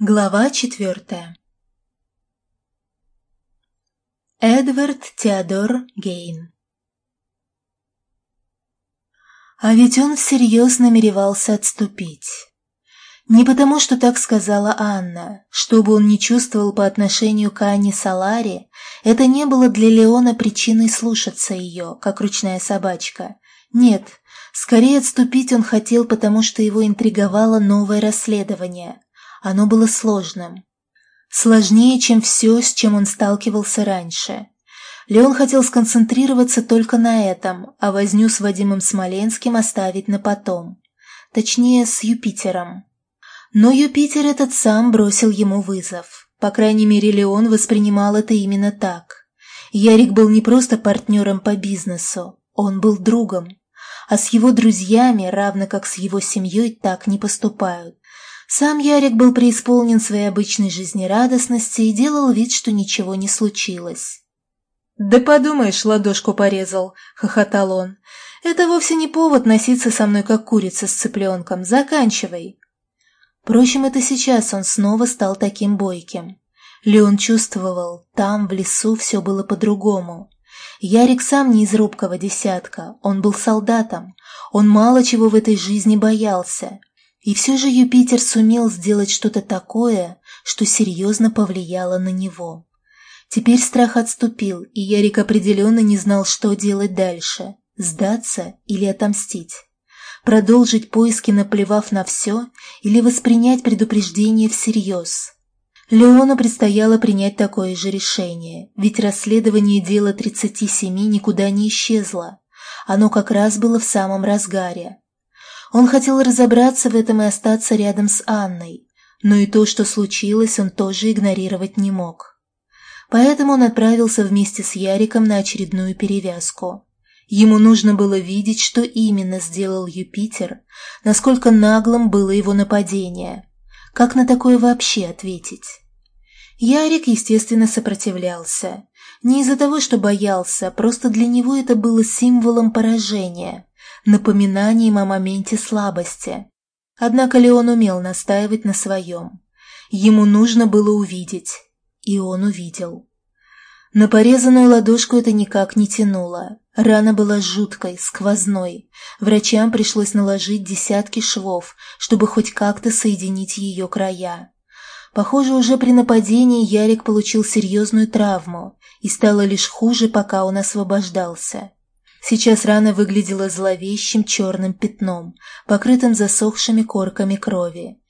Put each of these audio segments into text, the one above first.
Глава четвертая Эдвард Теодор Гейн А ведь он всерьез намеревался отступить. Не потому, что так сказала Анна. Что бы он ни чувствовал по отношению к Анне Салари, это не было для Леона причиной слушаться ее, как ручная собачка. Нет, скорее отступить он хотел, потому что его интриговало новое расследование – оно было сложным. Сложнее, чем все, с чем он сталкивался раньше. Леон хотел сконцентрироваться только на этом, а возню с Вадимом Смоленским оставить на потом. Точнее, с Юпитером. Но Юпитер этот сам бросил ему вызов. По крайней мере, Леон воспринимал это именно так. Ярик был не просто партнером по бизнесу, он был другом. А с его друзьями, равно как с его семьей, так не поступают. Сам Ярик был преисполнен своей обычной жизнерадостности и делал вид, что ничего не случилось. «Да подумаешь, ладошку порезал», — хохотал он. «Это вовсе не повод носиться со мной, как курица с цыпленком. Заканчивай». Впрочем, это сейчас он снова стал таким бойким. Леон чувствовал, там, в лесу, все было по-другому. Ярик сам не из робкого десятка, он был солдатом. Он мало чего в этой жизни боялся. И все же Юпитер сумел сделать что-то такое, что серьезно повлияло на него. Теперь страх отступил, и Ярик определенно не знал, что делать дальше – сдаться или отомстить. Продолжить поиски, наплевав на все, или воспринять предупреждение всерьез. Леону предстояло принять такое же решение, ведь расследование дела 37 никуда не исчезло. Оно как раз было в самом разгаре. Он хотел разобраться в этом и остаться рядом с Анной, но и то, что случилось, он тоже игнорировать не мог. Поэтому он отправился вместе с Яриком на очередную перевязку. Ему нужно было видеть, что именно сделал Юпитер, насколько наглым было его нападение. Как на такое вообще ответить? Ярик, естественно, сопротивлялся. Не из-за того, что боялся, просто для него это было символом поражения напоминанием о моменте слабости. Однако Леон умел настаивать на своем. Ему нужно было увидеть, и он увидел. На порезанную ладошку это никак не тянуло. Рана была жуткой, сквозной. Врачам пришлось наложить десятки швов, чтобы хоть как-то соединить ее края. Похоже, уже при нападении Ярик получил серьезную травму, и стало лишь хуже, пока он освобождался. Сейчас рана выглядела зловещим черным пятном, покрытым засохшими корками крови.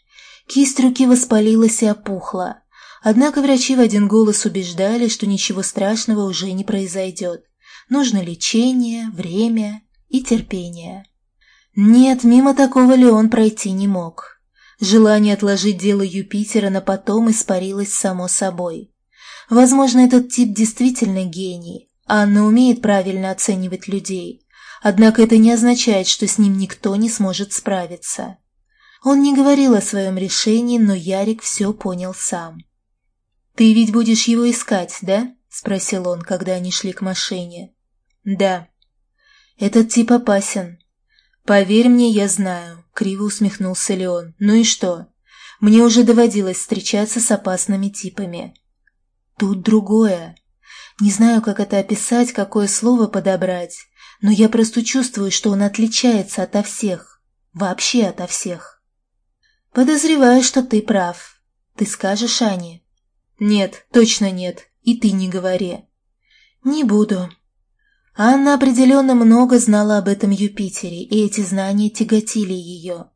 Кисть руки воспалилась и опухла. Однако врачи в один голос убеждали, что ничего страшного уже не произойдет. Нужно лечение, время и терпение. Нет, мимо такого Леон пройти не мог. Желание отложить дело Юпитера на потом испарилось само собой. Возможно, этот тип действительно гений, Анна умеет правильно оценивать людей, однако это не означает, что с ним никто не сможет справиться. Он не говорил о своем решении, но Ярик все понял сам. «Ты ведь будешь его искать, да?» – спросил он, когда они шли к машине. «Да». «Этот тип опасен». «Поверь мне, я знаю», – криво усмехнулся Леон. «Ну и что? Мне уже доводилось встречаться с опасными типами». «Тут другое. Не знаю, как это описать, какое слово подобрать, но я просто чувствую, что он отличается ото всех. Вообще ото всех. Подозреваю, что ты прав. Ты скажешь Ане? Нет, точно нет. И ты не говори. Не буду. Анна определенно много знала об этом Юпитере, и эти знания тяготили ее.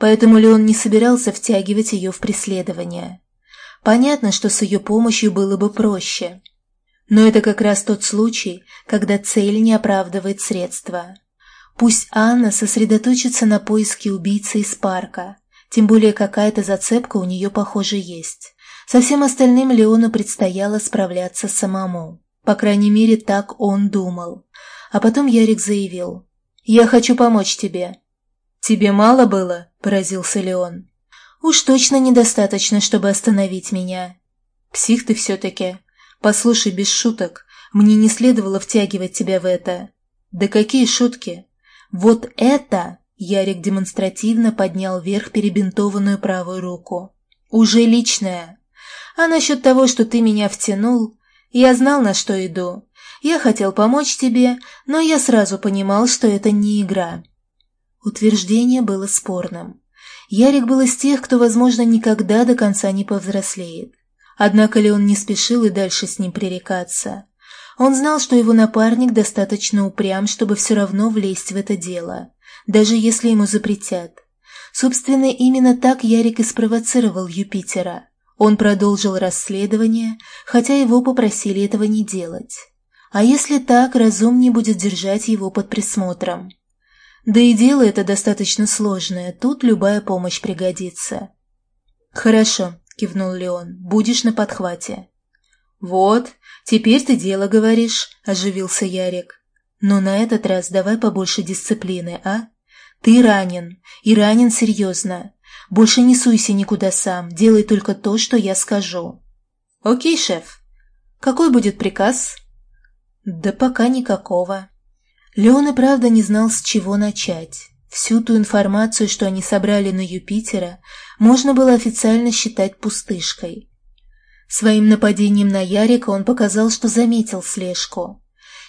Поэтому Леон не собирался втягивать ее в преследование. Понятно, что с ее помощью было бы проще. Но это как раз тот случай, когда цель не оправдывает средства. Пусть Анна сосредоточится на поиске убийцы из парка, тем более какая-то зацепка у нее, похоже, есть. Со всем остальным Леону предстояло справляться самому. По крайней мере, так он думал. А потом Ярик заявил. «Я хочу помочь тебе». «Тебе мало было?» – поразился Леон. «Уж точно недостаточно, чтобы остановить меня». «Псих ты все-таки», «Послушай, без шуток, мне не следовало втягивать тебя в это». «Да какие шутки?» «Вот это...» Ярик демонстративно поднял вверх перебинтованную правую руку. Уже личное. А насчет того, что ты меня втянул, я знал, на что иду. Я хотел помочь тебе, но я сразу понимал, что это не игра. Утверждение было спорным. Ярик был из тех, кто, возможно, никогда до конца не повзрослеет. Однако ли он не спешил и дальше с ним пререкаться. Он знал, что его напарник достаточно упрям, чтобы все равно влезть в это дело, даже если ему запретят. Собственно, именно так Ярик и спровоцировал Юпитера. Он продолжил расследование, хотя его попросили этого не делать. А если так, разумнее будет держать его под присмотром. Да и дело это достаточно сложное, тут любая помощь пригодится. «Хорошо», — кивнул Леон, — «будешь на подхвате». «Вот, теперь ты дело говоришь», — оживился Ярик. «Но на этот раз давай побольше дисциплины, а? Ты ранен, и ранен серьезно. Больше не суйся никуда сам, делай только то, что я скажу». «Окей, шеф. Какой будет приказ?» «Да пока никакого». Леон и правда не знал, с чего начать. Всю ту информацию, что они собрали на Юпитера, можно было официально считать пустышкой. Своим нападением на Ярика он показал, что заметил слежку.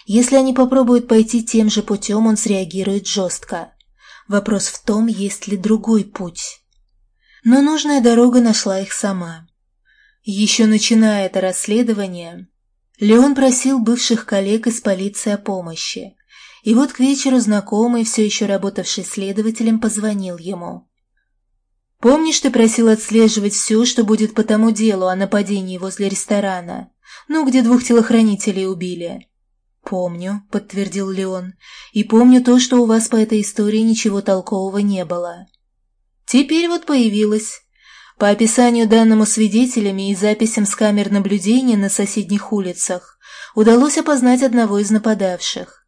Если они попробуют пойти тем же путем, он среагирует жестко. Вопрос в том, есть ли другой путь. Но нужная дорога нашла их сама. Еще начиная это расследование, Леон просил бывших коллег из полиции о помощи. И вот к вечеру знакомый, все еще работавший следователем, позвонил ему. «Помнишь, ты просил отслеживать все, что будет по тому делу о нападении возле ресторана? Ну, где двух телохранителей убили?» «Помню», — подтвердил Леон, — «и помню то, что у вас по этой истории ничего толкового не было». «Теперь вот появилось. По описанию данному свидетелями и записям с камер наблюдения на соседних улицах удалось опознать одного из нападавших.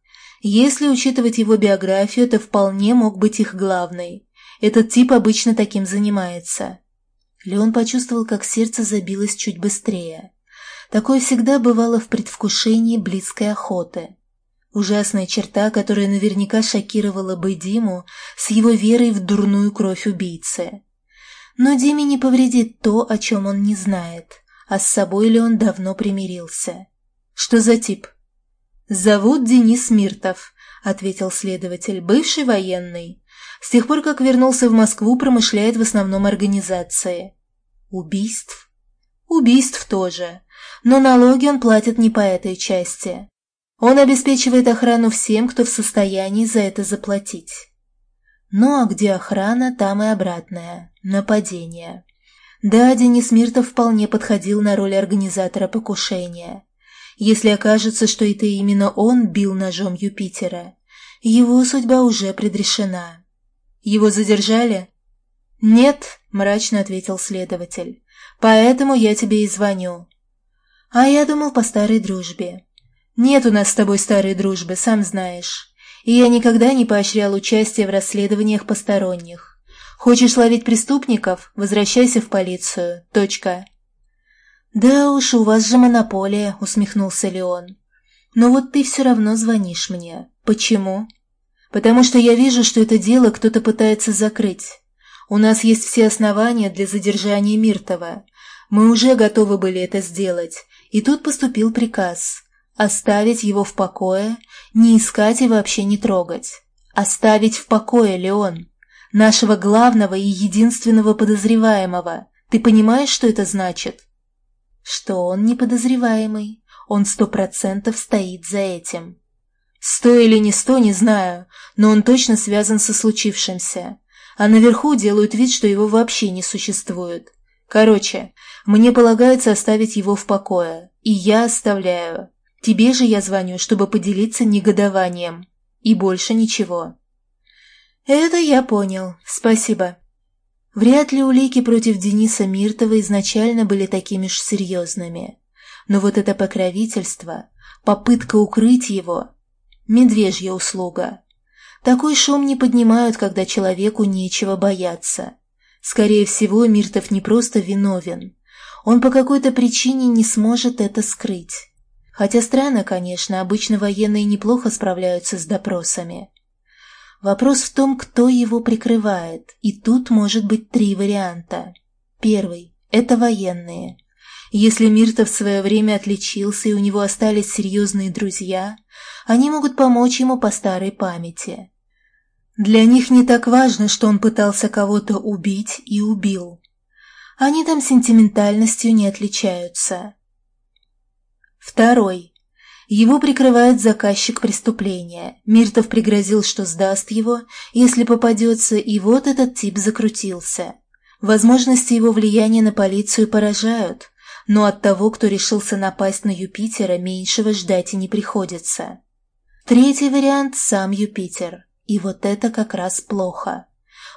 Если учитывать его биографию, то вполне мог быть их главный. Этот тип обычно таким занимается. Леон почувствовал, как сердце забилось чуть быстрее. Такое всегда бывало в предвкушении близкой охоты. Ужасная черта, которая наверняка шокировала бы Диму с его верой в дурную кровь убийцы. Но Диме не повредит то, о чем он не знает, а с собой ли он давно примирился. «Что за тип?» «Зовут Денис Миртов», — ответил следователь, — «бывший военный. С тех пор, как вернулся в Москву, промышляет в основном организацией». «Убийств?» «Убийств тоже. Но налоги он платит не по этой части. Он обеспечивает охрану всем, кто в состоянии за это заплатить». Ну а где охрана, там и обратное. Нападение. Да, Денис Миртов вполне подходил на роль организатора покушения. Если окажется, что это именно он бил ножом Юпитера, его судьба уже предрешена. Его задержали? Нет, мрачно ответил следователь. Поэтому я тебе и звоню. А я думал по старой дружбе. Нет у нас с тобой старой дружбы, сам знаешь и я никогда не поощрял участие в расследованиях посторонних. Хочешь ловить преступников? Возвращайся в полицию. Точка. «Да уж, у вас же монополия», — усмехнулся Леон. «Но вот ты все равно звонишь мне. Почему?» «Потому что я вижу, что это дело кто-то пытается закрыть. У нас есть все основания для задержания Миртова. Мы уже готовы были это сделать, и тут поступил приказ. Оставить его в покое, не искать и вообще не трогать. Оставить в покое, Леон. Нашего главного и единственного подозреваемого. Ты понимаешь, что это значит? Что он не подозреваемый. Он сто процентов стоит за этим. Сто или не сто, не знаю, но он точно связан со случившимся. А наверху делают вид, что его вообще не существует. Короче, мне полагается оставить его в покое. И я оставляю. Тебе же я звоню, чтобы поделиться негодованием. И больше ничего». «Это я понял. Спасибо». Вряд ли улики против Дениса Миртова изначально были такими ж серьезными. Но вот это покровительство, попытка укрыть его – медвежья услуга. Такой шум не поднимают, когда человеку нечего бояться. Скорее всего, Миртов не просто виновен. Он по какой-то причине не сможет это скрыть. Хотя странно, конечно, обычно военные неплохо справляются с допросами. Вопрос в том, кто его прикрывает, и тут может быть три варианта. Первый – это военные. Если Миртов в свое время отличился и у него остались серьезные друзья, они могут помочь ему по старой памяти. Для них не так важно, что он пытался кого-то убить и убил. Они там сентиментальностью не отличаются. Второй. Его прикрывает заказчик преступления. Миртов пригрозил, что сдаст его, если попадется, и вот этот тип закрутился. Возможности его влияния на полицию поражают, но от того, кто решился напасть на Юпитера, меньшего ждать и не приходится. Третий вариант – сам Юпитер. И вот это как раз плохо.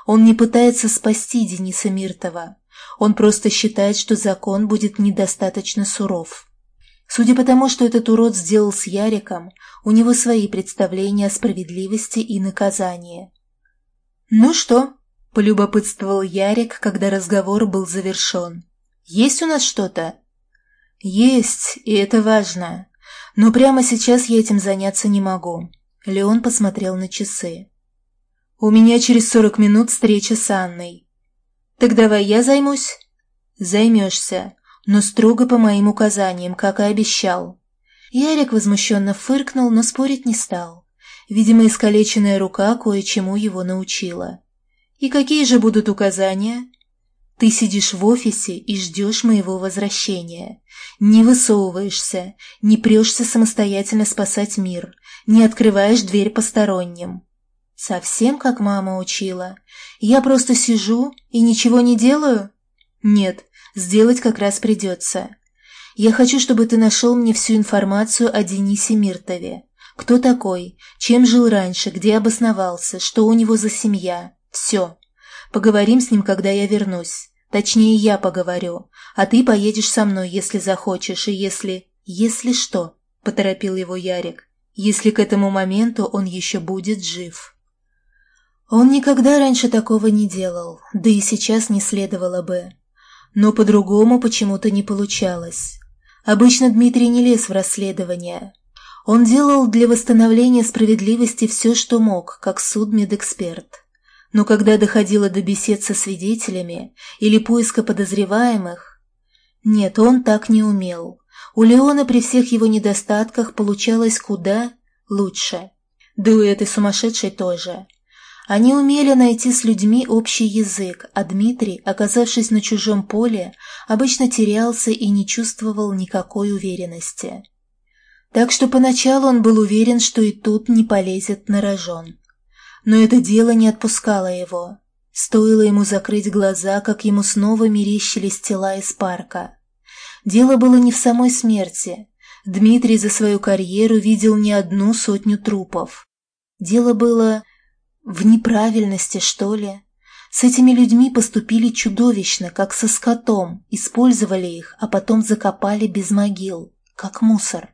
Он не пытается спасти Дениса Миртова. Он просто считает, что закон будет недостаточно суров. Судя по тому, что этот урод сделал с Яриком, у него свои представления о справедливости и наказании. «Ну что?» – полюбопытствовал Ярик, когда разговор был завершен. «Есть у нас что-то?» «Есть, и это важно. Но прямо сейчас я этим заняться не могу». Леон посмотрел на часы. «У меня через сорок минут встреча с Анной». «Так давай я займусь?» «Займешься но строго по моим указаниям, как и обещал. Ярик возмущенно фыркнул, но спорить не стал. Видимо, искалеченная рука кое-чему его научила. «И какие же будут указания?» «Ты сидишь в офисе и ждешь моего возвращения. Не высовываешься, не прешься самостоятельно спасать мир, не открываешь дверь посторонним». «Совсем как мама учила. Я просто сижу и ничего не делаю?» «Нет, Сделать как раз придется. Я хочу, чтобы ты нашел мне всю информацию о Денисе Миртове. Кто такой, чем жил раньше, где обосновался, что у него за семья. Все. Поговорим с ним, когда я вернусь. Точнее, я поговорю. А ты поедешь со мной, если захочешь, и если... Если что, — поторопил его Ярик. Если к этому моменту он еще будет жив. Он никогда раньше такого не делал, да и сейчас не следовало бы. Но по-другому почему-то не получалось. Обычно Дмитрий не лез в расследование. Он делал для восстановления справедливости все, что мог, как судмедэксперт. Но когда доходило до бесед со свидетелями или поиска подозреваемых... Нет, он так не умел. У Леона при всех его недостатках получалось куда лучше. Да у этой сумасшедшей тоже. Они умели найти с людьми общий язык, а Дмитрий, оказавшись на чужом поле, обычно терялся и не чувствовал никакой уверенности. Так что поначалу он был уверен, что и тут не полезет на рожон. Но это дело не отпускало его. Стоило ему закрыть глаза, как ему снова мерещились тела из парка. Дело было не в самой смерти. Дмитрий за свою карьеру видел не одну сотню трупов. Дело было в неправильности, что ли? С этими людьми поступили чудовищно, как со скотом, использовали их, а потом закопали без могил, как мусор.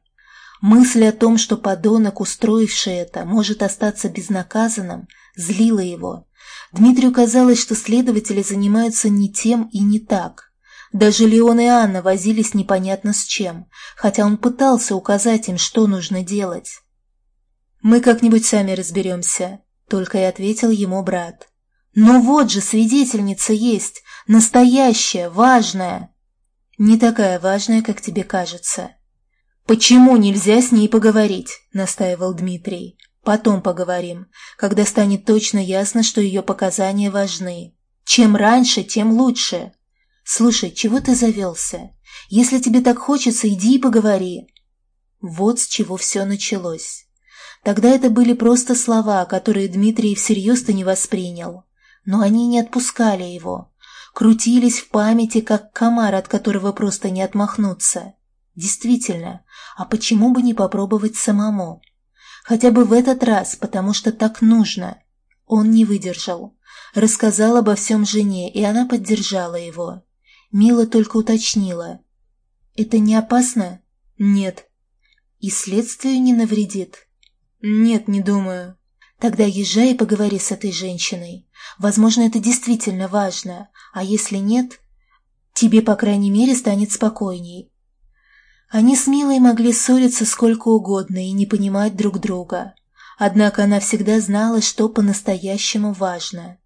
Мысль о том, что подонок, устроивший это, может остаться безнаказанным, злила его. Дмитрию казалось, что следователи занимаются не тем и не так. Даже Леон и Анна возились непонятно с чем, хотя он пытался указать им, что нужно делать. «Мы как-нибудь сами разберемся», только и ответил ему брат. «Но вот же свидетельница есть, настоящая, важная!» «Не такая важная, как тебе кажется». «Почему нельзя с ней поговорить?» – настаивал Дмитрий. «Потом поговорим, когда станет точно ясно, что ее показания важны. Чем раньше, тем лучше. Слушай, чего ты завелся? Если тебе так хочется, иди и поговори». Вот с чего все началось. Тогда это были просто слова, которые Дмитрий всерьез-то не воспринял. Но они не отпускали его. Крутились в памяти, как комар, от которого просто не отмахнуться. Действительно, а почему бы не попробовать самому? Хотя бы в этот раз, потому что так нужно. Он не выдержал. Рассказал обо всем жене, и она поддержала его. Мила только уточнила. «Это не опасно?» «Нет». «И следствию не навредит?» «Нет, не думаю». «Тогда езжай и поговори с этой женщиной. Возможно, это действительно важно, а если нет, тебе, по крайней мере, станет спокойней». Они с Милой могли ссориться сколько угодно и не понимать друг друга. Однако она всегда знала, что по-настоящему важно.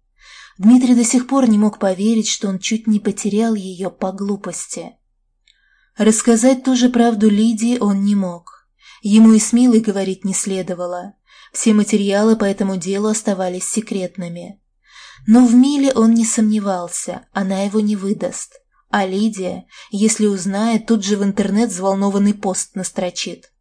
Дмитрий до сих пор не мог поверить, что он чуть не потерял ее по глупости. Рассказать ту же правду Лидии он не мог. Ему и с Милой говорить не следовало. Все материалы по этому делу оставались секретными. Но в Миле он не сомневался, она его не выдаст. А Лидия, если узнает, тут же в интернет взволнованный пост настрочит.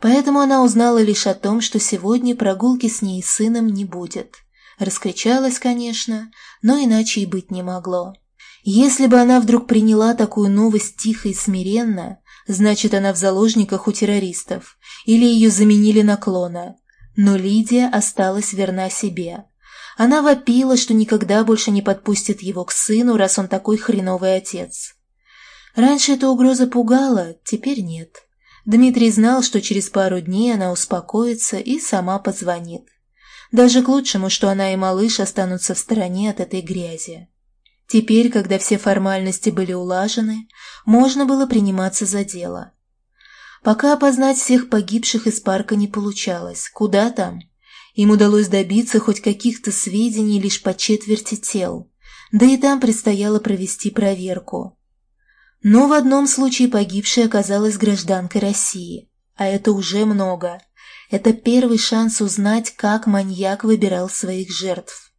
Поэтому она узнала лишь о том, что сегодня прогулки с ней и сыном не будет. Раскричалась, конечно, но иначе и быть не могло. Если бы она вдруг приняла такую новость тихо и смиренно, значит, она в заложниках у террористов, или ее заменили на клона. Но Лидия осталась верна себе. Она вопила, что никогда больше не подпустит его к сыну, раз он такой хреновый отец. Раньше эта угроза пугала, теперь нет. Дмитрий знал, что через пару дней она успокоится и сама позвонит. Даже к лучшему, что она и малыш останутся в стороне от этой грязи. Теперь, когда все формальности были улажены, можно было приниматься за дело. Пока опознать всех погибших из парка не получалось. Куда там? Им удалось добиться хоть каких-то сведений лишь по четверти тел. Да и там предстояло провести проверку. Но в одном случае погибшей оказалась гражданкой России. А это уже много. Это первый шанс узнать, как маньяк выбирал своих жертв.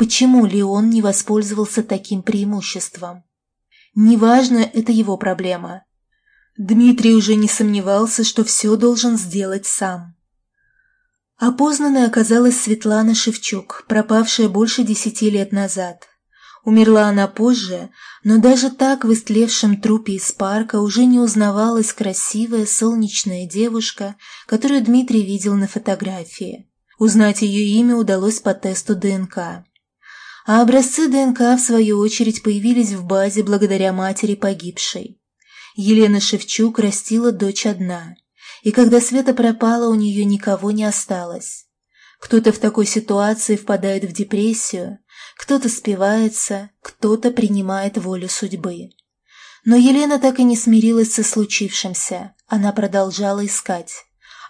Почему Леон не воспользовался таким преимуществом? Неважно, это его проблема. Дмитрий уже не сомневался, что все должен сделать сам. Опознанной оказалась Светлана Шевчук, пропавшая больше десяти лет назад. Умерла она позже, но даже так в истлевшем трупе из парка уже не узнавалась красивая солнечная девушка, которую Дмитрий видел на фотографии. Узнать ее имя удалось по тесту ДНК. А образцы ДНК, в свою очередь, появились в базе благодаря матери погибшей. Елена Шевчук растила дочь одна, и когда Света пропала, у нее никого не осталось. Кто-то в такой ситуации впадает в депрессию, кто-то спивается, кто-то принимает волю судьбы. Но Елена так и не смирилась со случившимся, она продолжала искать.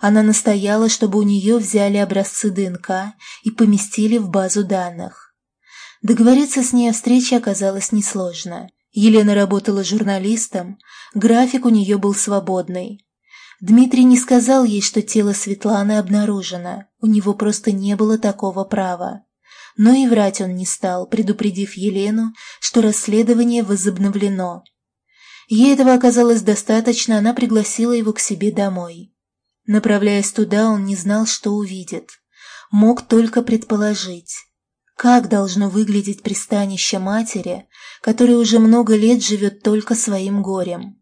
Она настояла, чтобы у нее взяли образцы ДНК и поместили в базу данных. Договориться с ней о встрече оказалось несложно. Елена работала журналистом, график у нее был свободный. Дмитрий не сказал ей, что тело Светланы обнаружено, у него просто не было такого права. Но и врать он не стал, предупредив Елену, что расследование возобновлено. Ей этого оказалось достаточно, она пригласила его к себе домой. Направляясь туда, он не знал, что увидит. Мог только предположить. Как должно выглядеть пристанище матери, которая уже много лет живет только своим горем?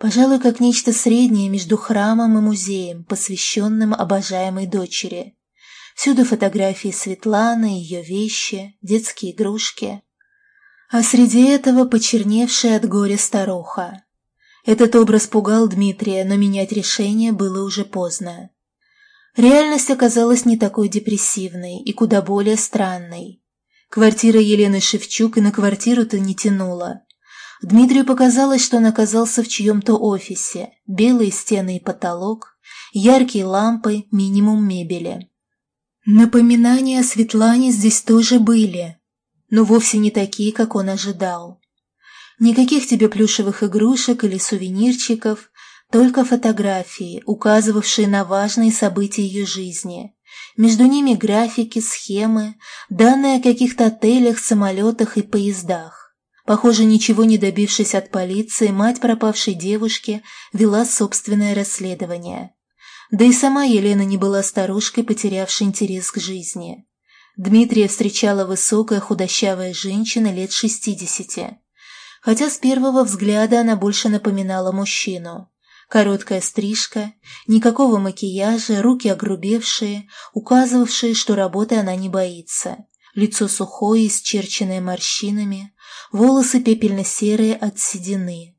Пожалуй, как нечто среднее между храмом и музеем, посвященным обожаемой дочери. Всюду фотографии Светланы, ее вещи, детские игрушки. А среди этого почерневшая от горя старуха. Этот образ пугал Дмитрия, но менять решение было уже поздно. Реальность оказалась не такой депрессивной и куда более странной. Квартира Елены Шевчук и на квартиру-то не тянула. Дмитрию показалось, что он оказался в чьем-то офисе. Белые стены и потолок, яркие лампы, минимум мебели. Напоминания о Светлане здесь тоже были, но вовсе не такие, как он ожидал. Никаких тебе плюшевых игрушек или сувенирчиков, только фотографии, указывавшие на важные события ее жизни. Между ними графики, схемы, данные о каких-то отелях, самолетах и поездах. Похоже, ничего не добившись от полиции, мать пропавшей девушки вела собственное расследование. Да и сама Елена не была старушкой, потерявшей интерес к жизни. Дмитрия встречала высокая худощавая женщина лет шестидесяти. Хотя с первого взгляда она больше напоминала мужчину. Короткая стрижка, никакого макияжа, руки огрубевшие, указывавшие, что работы она не боится. Лицо сухое, исчерченное морщинами, волосы пепельно-серые от седины.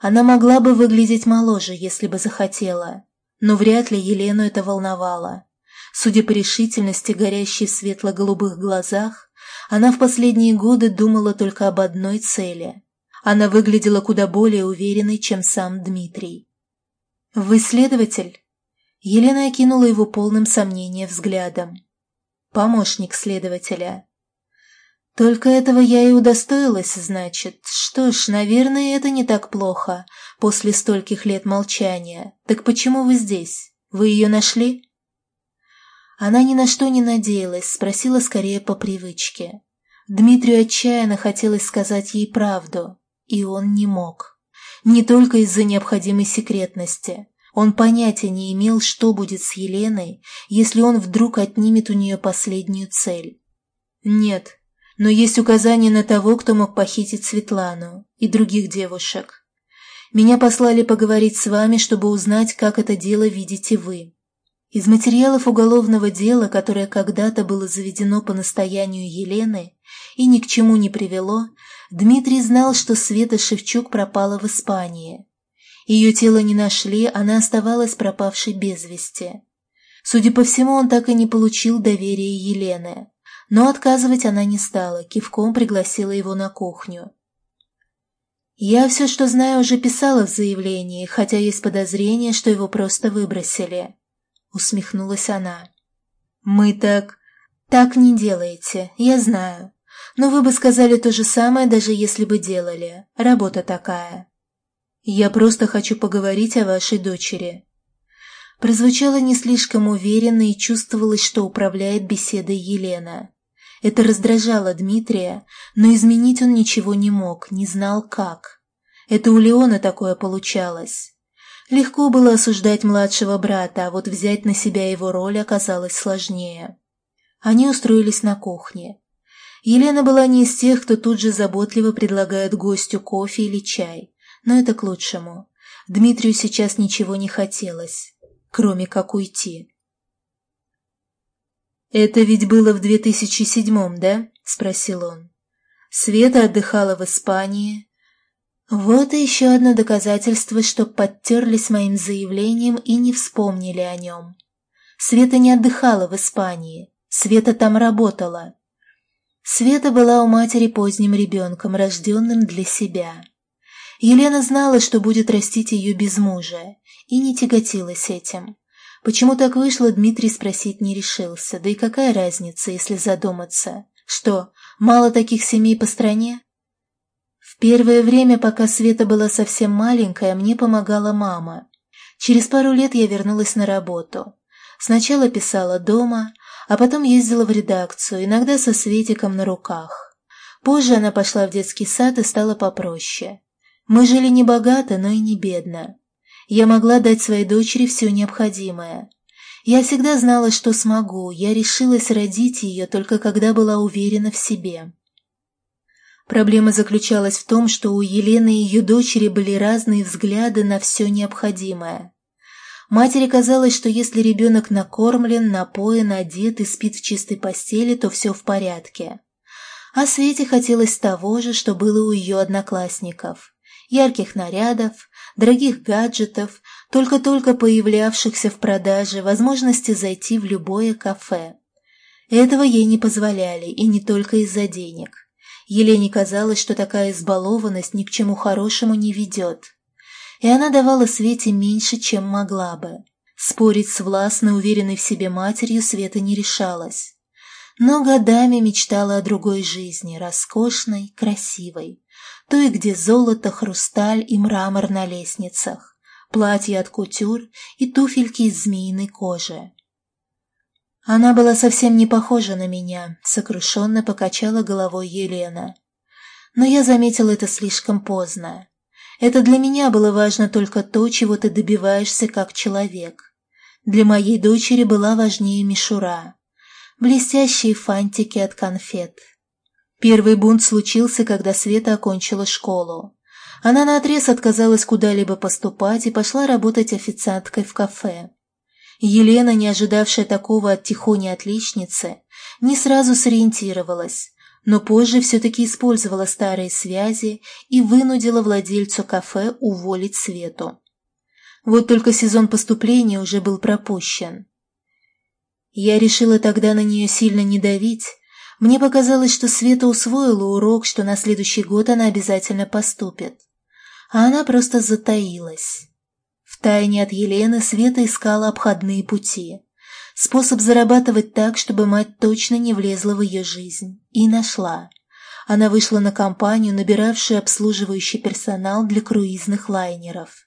Она могла бы выглядеть моложе, если бы захотела, но вряд ли Елену это волновало. Судя по решительности, горящей в светло-голубых глазах, она в последние годы думала только об одной цели. Она выглядела куда более уверенной, чем сам Дмитрий. «Вы следователь?» Елена окинула его полным сомнения взглядом. «Помощник следователя», Только этого я и удостоилась, значит. Что ж, наверное, это не так плохо, после стольких лет молчания. Так почему вы здесь? Вы ее нашли?» Она ни на что не надеялась, спросила скорее по привычке. Дмитрию отчаянно хотелось сказать ей правду, и он не мог. Не только из-за необходимой секретности. Он понятия не имел, что будет с Еленой, если он вдруг отнимет у нее последнюю цель. Нет, но есть указание на того, кто мог похитить Светлану и других девушек. Меня послали поговорить с вами, чтобы узнать, как это дело видите вы. Из материалов уголовного дела, которое когда-то было заведено по настоянию Елены и ни к чему не привело, Дмитрий знал, что Света Шевчук пропала в Испании. Ее тело не нашли, она оставалась пропавшей без вести. Судя по всему, он так и не получил доверия Елены. Но отказывать она не стала, кивком пригласила его на кухню. «Я все, что знаю, уже писала в заявлении, хотя есть подозрение, что его просто выбросили», — усмехнулась она. «Мы так...» «Так не делаете, я знаю. Но вы бы сказали то же самое, даже если бы делали. Работа такая». «Я просто хочу поговорить о вашей дочери». Прозвучало не слишком уверенно и чувствовалось, что управляет беседой Елена. Это раздражало Дмитрия, но изменить он ничего не мог, не знал как. Это у Леона такое получалось. Легко было осуждать младшего брата, а вот взять на себя его роль оказалось сложнее. Они устроились на кухне. Елена была не из тех, кто тут же заботливо предлагает гостю кофе или чай, но это к лучшему. Дмитрию сейчас ничего не хотелось, кроме как уйти. «Это ведь было в 2007-м, да?» – спросил он. Света отдыхала в Испании, вот и еще одно доказательство, что подтерлись моим заявлением и не вспомнили о нем. Света не отдыхала в Испании, Света там работала. Света была у матери поздним ребенком, рожденным для себя. Елена знала, что будет растить ее без мужа, и не тяготилась этим. Почему так вышло, Дмитрий спросить не решился, да и какая разница, если задуматься. Что, мало таких семей по стране? Первое время, пока Света была совсем маленькая, мне помогала мама. Через пару лет я вернулась на работу. Сначала писала дома, а потом ездила в редакцию, иногда со Светиком на руках. Позже она пошла в детский сад и стала попроще. Мы жили не богато, но и не бедно. Я могла дать своей дочери все необходимое. Я всегда знала, что смогу, я решилась родить ее только когда была уверена в себе. Проблема заключалась в том, что у Елены и ее дочери были разные взгляды на все необходимое. Матери казалось, что если ребенок накормлен, напоен, одет и спит в чистой постели, то все в порядке. А Свете хотелось того же, что было у ее одноклассников. Ярких нарядов, дорогих гаджетов, только-только появлявшихся в продаже, возможности зайти в любое кафе. Этого ей не позволяли, и не только из-за денег. Елене казалось, что такая избалованность ни к чему хорошему не ведет. И она давала Свете меньше, чем могла бы. Спорить с властной, уверенной в себе матерью Света не решалась. Но годами мечтала о другой жизни, роскошной, красивой. Той, где золото, хрусталь и мрамор на лестницах, платья от кутюр и туфельки из змеиной кожи. Она была совсем не похожа на меня, сокрушенно покачала головой Елена. Но я заметила это слишком поздно. Это для меня было важно только то, чего ты добиваешься как человек. Для моей дочери была важнее мишура. Блестящие фантики от конфет. Первый бунт случился, когда Света окончила школу. Она наотрез отказалась куда-либо поступать и пошла работать официанткой в кафе. Елена, не ожидавшая такого от тихони отличницы, не сразу сориентировалась, но позже все-таки использовала старые связи и вынудила владельцу кафе уволить Свету. Вот только сезон поступления уже был пропущен. Я решила тогда на нее сильно не давить. Мне показалось, что Света усвоила урок, что на следующий год она обязательно поступит. А она просто затаилась. Втайне от Елены Света искала обходные пути. Способ зарабатывать так, чтобы мать точно не влезла в ее жизнь. И нашла. Она вышла на компанию, набиравшую обслуживающий персонал для круизных лайнеров.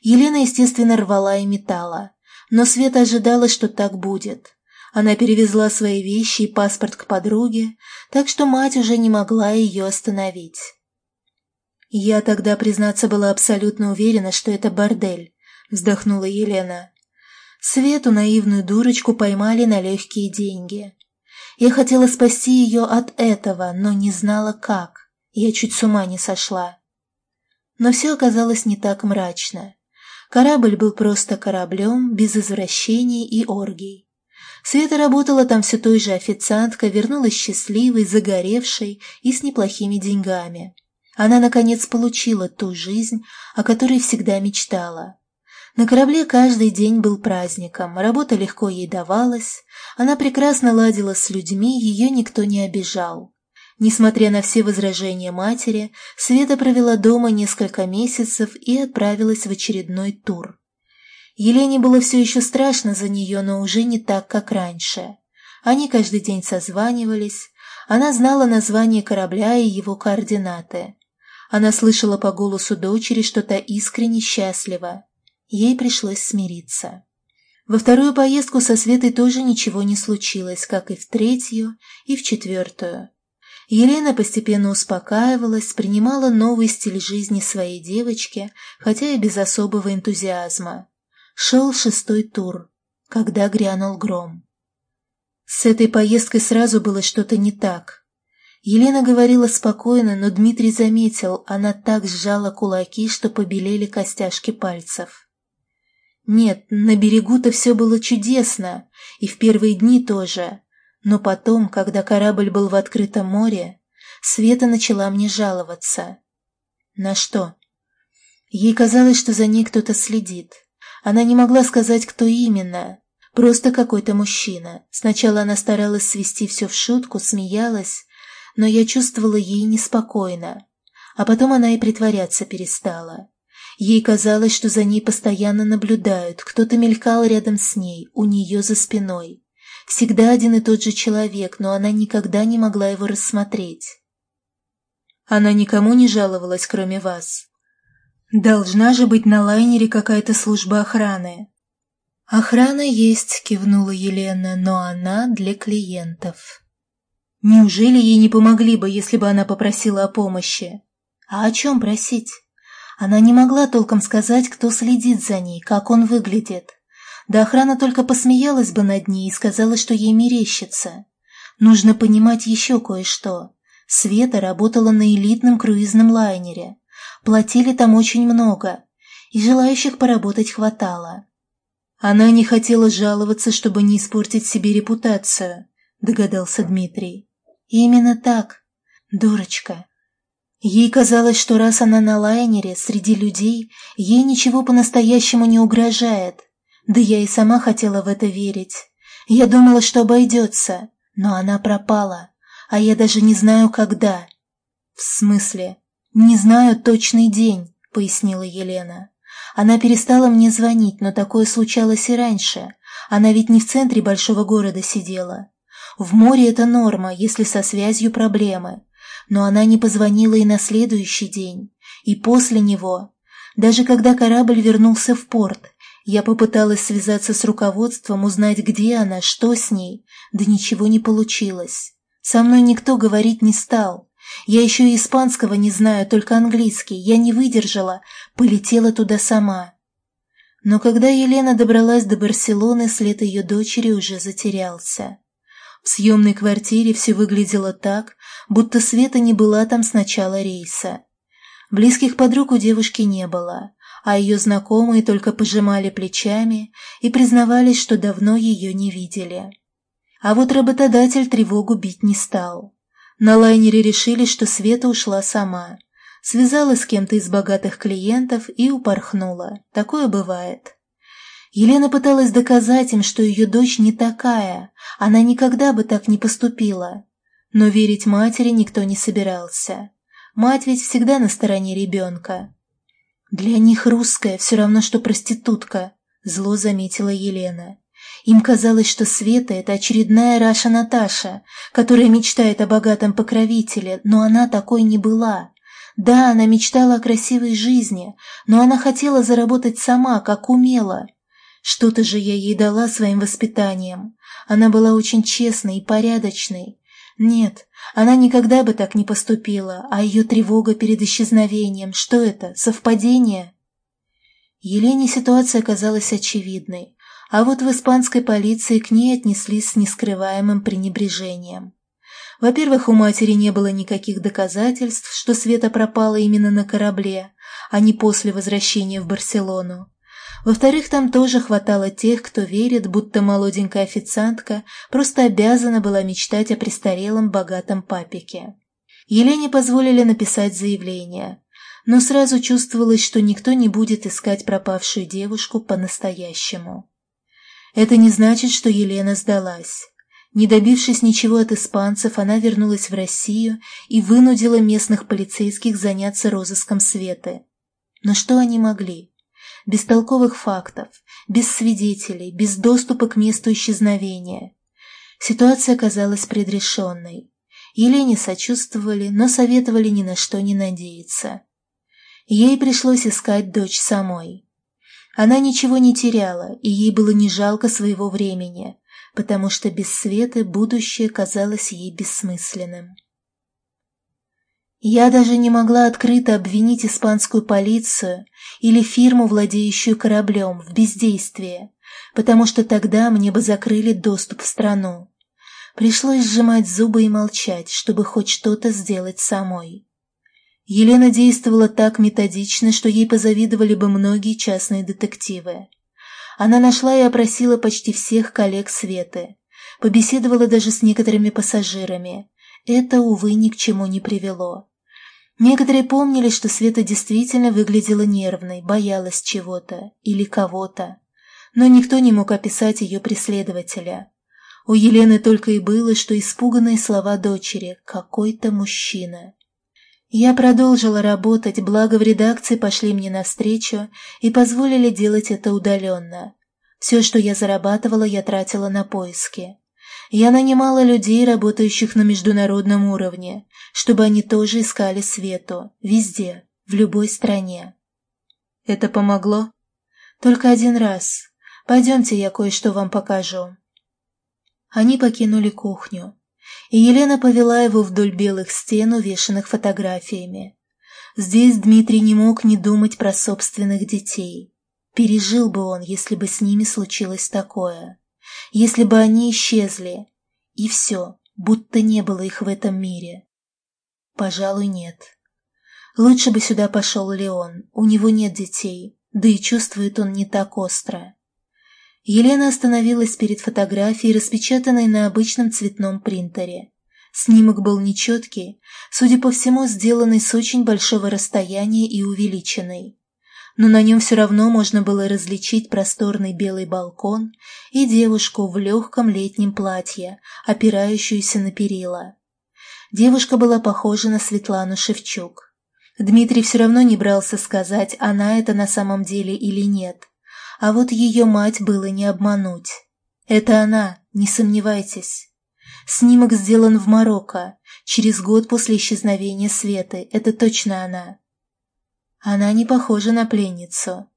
Елена, естественно, рвала и металла, но Света ожидала, что так будет. Она перевезла свои вещи и паспорт к подруге, так что мать уже не могла ее остановить. «Я тогда, признаться, была абсолютно уверена, что это бордель», — вздохнула Елена. Свету, наивную дурочку, поймали на легкие деньги. Я хотела спасти ее от этого, но не знала как. Я чуть с ума не сошла. Но все оказалось не так мрачно. Корабль был просто кораблем, без извращений и оргий. Света работала там все той же официанткой, вернулась счастливой, загоревшей и с неплохими деньгами. Она, наконец, получила ту жизнь, о которой всегда мечтала. На корабле каждый день был праздником, работа легко ей давалась, она прекрасно ладила с людьми, ее никто не обижал. Несмотря на все возражения матери, Света провела дома несколько месяцев и отправилась в очередной тур. Елене было все еще страшно за нее, но уже не так, как раньше. Они каждый день созванивались, она знала название корабля и его координаты. Она слышала по голосу дочери, что та искренне счастлива. Ей пришлось смириться. Во вторую поездку со Светой тоже ничего не случилось, как и в третью, и в четвертую. Елена постепенно успокаивалась, принимала новый стиль жизни своей девочки, хотя и без особого энтузиазма. Шел шестой тур, когда грянул гром. С этой поездкой сразу было что-то не так. Елена говорила спокойно, но Дмитрий заметил, она так сжала кулаки, что побелели костяшки пальцев. Нет, на берегу-то все было чудесно, и в первые дни тоже. Но потом, когда корабль был в открытом море, Света начала мне жаловаться. На что? Ей казалось, что за ней кто-то следит. Она не могла сказать, кто именно. Просто какой-то мужчина. Сначала она старалась свести все в шутку, смеялась, но я чувствовала ей неспокойно. А потом она и притворяться перестала. Ей казалось, что за ней постоянно наблюдают, кто-то мелькал рядом с ней, у нее за спиной. Всегда один и тот же человек, но она никогда не могла его рассмотреть. Она никому не жаловалась, кроме вас. Должна же быть на лайнере какая-то служба охраны. Охрана есть, кивнула Елена, но она для клиентов. Неужели ей не помогли бы, если бы она попросила о помощи? А о чем просить? Она не могла толком сказать, кто следит за ней, как он выглядит. Да охрана только посмеялась бы над ней и сказала, что ей мерещится. Нужно понимать еще кое-что. Света работала на элитном круизном лайнере. Платили там очень много, и желающих поработать хватало. Она не хотела жаловаться, чтобы не испортить себе репутацию, догадался Дмитрий. Именно так. Дурочка. Ей казалось, что раз она на лайнере, среди людей, ей ничего по-настоящему не угрожает. Да я и сама хотела в это верить. Я думала, что обойдется, но она пропала, а я даже не знаю, когда. «В смысле? Не знаю точный день», — пояснила Елена. Она перестала мне звонить, но такое случалось и раньше. Она ведь не в центре большого города сидела. В море это норма, если со связью проблемы но она не позвонила и на следующий день, и после него. Даже когда корабль вернулся в порт, я попыталась связаться с руководством, узнать, где она, что с ней, да ничего не получилось. Со мной никто говорить не стал. Я еще и испанского не знаю, только английский. Я не выдержала, полетела туда сама. Но когда Елена добралась до Барселоны, след ее дочери уже затерялся. В съемной квартире все выглядело так, будто Света не была там с начала рейса. Близких подруг у девушки не было, а ее знакомые только пожимали плечами и признавались, что давно ее не видели. А вот работодатель тревогу бить не стал. На лайнере решили, что Света ушла сама. Связалась с кем-то из богатых клиентов и упорхнула. Такое бывает. Елена пыталась доказать им, что ее дочь не такая, она никогда бы так не поступила. Но верить матери никто не собирался. Мать ведь всегда на стороне ребенка. «Для них русская все равно, что проститутка», — зло заметила Елена. Им казалось, что Света — это очередная Раша Наташа, которая мечтает о богатом покровителе, но она такой не была. Да, она мечтала о красивой жизни, но она хотела заработать сама, как умела. Что-то же я ей дала своим воспитанием. Она была очень честной и порядочной. Нет, она никогда бы так не поступила, а ее тревога перед исчезновением, что это, совпадение? Елене ситуация казалась очевидной, а вот в испанской полиции к ней отнеслись с нескрываемым пренебрежением. Во-первых, у матери не было никаких доказательств, что Света пропала именно на корабле, а не после возвращения в Барселону. Во-вторых, там тоже хватало тех, кто верит, будто молоденькая официантка просто обязана была мечтать о престарелом богатом папике. Елене позволили написать заявление, но сразу чувствовалось, что никто не будет искать пропавшую девушку по-настоящему. Это не значит, что Елена сдалась. Не добившись ничего от испанцев, она вернулась в Россию и вынудила местных полицейских заняться розыском Светы. Но что они могли? Без толковых фактов, без свидетелей, без доступа к месту исчезновения. Ситуация казалась предрешенной. Елене сочувствовали, но советовали ни на что не надеяться. Ей пришлось искать дочь самой. Она ничего не теряла, и ей было не жалко своего времени, потому что без Светы будущее казалось ей бессмысленным. Я даже не могла открыто обвинить испанскую полицию или фирму, владеющую кораблем, в бездействии, потому что тогда мне бы закрыли доступ в страну. Пришлось сжимать зубы и молчать, чтобы хоть что-то сделать самой. Елена действовала так методично, что ей позавидовали бы многие частные детективы. Она нашла и опросила почти всех коллег Светы, побеседовала даже с некоторыми пассажирами. Это, увы, ни к чему не привело. Некоторые помнили, что Света действительно выглядела нервной, боялась чего-то или кого-то. Но никто не мог описать ее преследователя. У Елены только и было, что испуганные слова дочери «какой-то мужчина». Я продолжила работать, благо в редакции пошли мне навстречу и позволили делать это удаленно. Все, что я зарабатывала, я тратила на поиски. Я нанимала людей, работающих на международном уровне, чтобы они тоже искали свету, везде, в любой стране. Это помогло? Только один раз. Пойдемте, я кое-что вам покажу. Они покинули кухню и Елена повела его вдоль белых стен, увешанных фотографиями. Здесь Дмитрий не мог не думать про собственных детей. Пережил бы он, если бы с ними случилось такое. Если бы они исчезли. И все, будто не было их в этом мире. Пожалуй, нет. Лучше бы сюда пошел Леон, у него нет детей, да и чувствует он не так остро. Елена остановилась перед фотографией, распечатанной на обычном цветном принтере. Снимок был нечеткий, судя по всему, сделанный с очень большого расстояния и увеличенный. Но на нем все равно можно было различить просторный белый балкон и девушку в легком летнем платье, опирающуюся на перила. Девушка была похожа на Светлану Шевчук. Дмитрий все равно не брался сказать, она это на самом деле или нет – а вот ее мать было не обмануть. Это она, не сомневайтесь. Снимок сделан в Марокко, через год после исчезновения Светы, это точно она. Она не похожа на пленницу.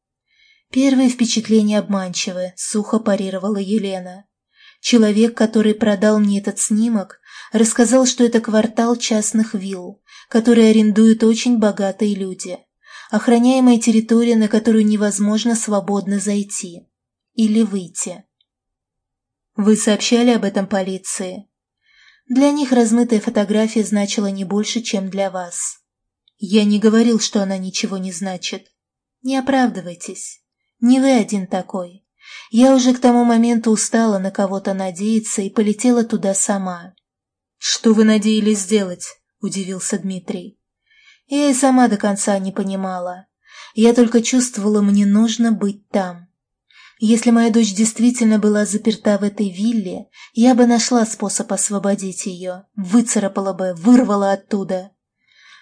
Первые впечатления обманчивы, сухо парировала Елена. Человек, который продал мне этот снимок, рассказал, что это квартал частных вилл, которые арендуют очень богатые люди охраняемая территория, на которую невозможно свободно зайти или выйти. Вы сообщали об этом полиции? Для них размытая фотография значила не больше, чем для вас. Я не говорил, что она ничего не значит. Не оправдывайтесь. Не вы один такой. Я уже к тому моменту устала на кого-то надеяться и полетела туда сама. «Что вы надеялись сделать?» – удивился Дмитрий. Я и сама до конца не понимала. Я только чувствовала, мне нужно быть там. Если моя дочь действительно была заперта в этой вилле, я бы нашла способ освободить ее, выцарапала бы, вырвала оттуда.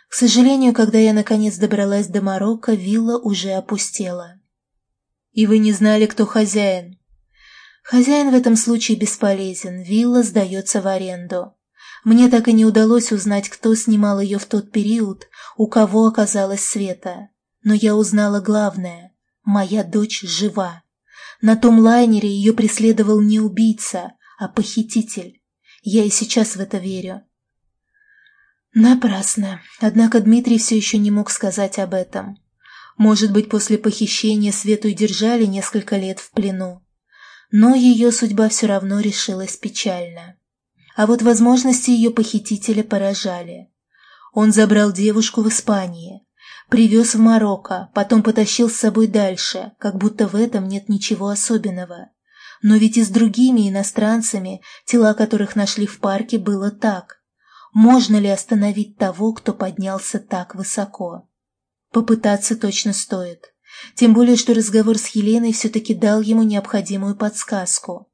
К сожалению, когда я наконец добралась до Марокко, вилла уже опустела. «И вы не знали, кто хозяин?» Хозяин в этом случае бесполезен, вилла сдается в аренду. Мне так и не удалось узнать, кто снимал ее в тот период, у кого оказалась Света. Но я узнала главное – моя дочь жива. На том лайнере ее преследовал не убийца, а похититель. Я и сейчас в это верю. Напрасно. Однако Дмитрий все еще не мог сказать об этом. Может быть, после похищения Свету держали несколько лет в плену но ее судьба все равно решилась печально. А вот возможности ее похитителя поражали. Он забрал девушку в Испании, привез в Марокко, потом потащил с собой дальше, как будто в этом нет ничего особенного. Но ведь и с другими иностранцами, тела которых нашли в парке, было так. Можно ли остановить того, кто поднялся так высоко? Попытаться точно стоит. Тем более, что разговор с Еленой все-таки дал ему необходимую подсказку.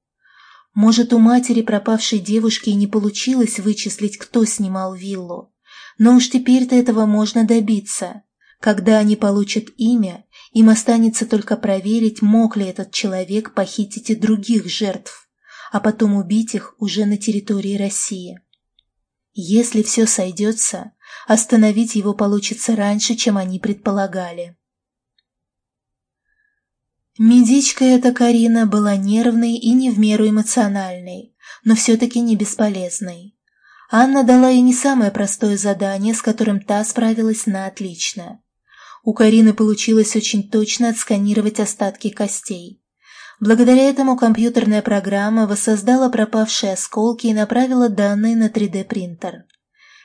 Может, у матери пропавшей девушки и не получилось вычислить, кто снимал виллу. Но уж теперь-то этого можно добиться. Когда они получат имя, им останется только проверить, мог ли этот человек похитить и других жертв, а потом убить их уже на территории России. Если все сойдется, остановить его получится раньше, чем они предполагали. Медичка эта Карина была нервной и не в меру эмоциональной, но все-таки не бесполезной. Анна дала ей не самое простое задание, с которым та справилась на отлично. У Карины получилось очень точно отсканировать остатки костей. Благодаря этому компьютерная программа воссоздала пропавшие осколки и направила данные на 3D-принтер.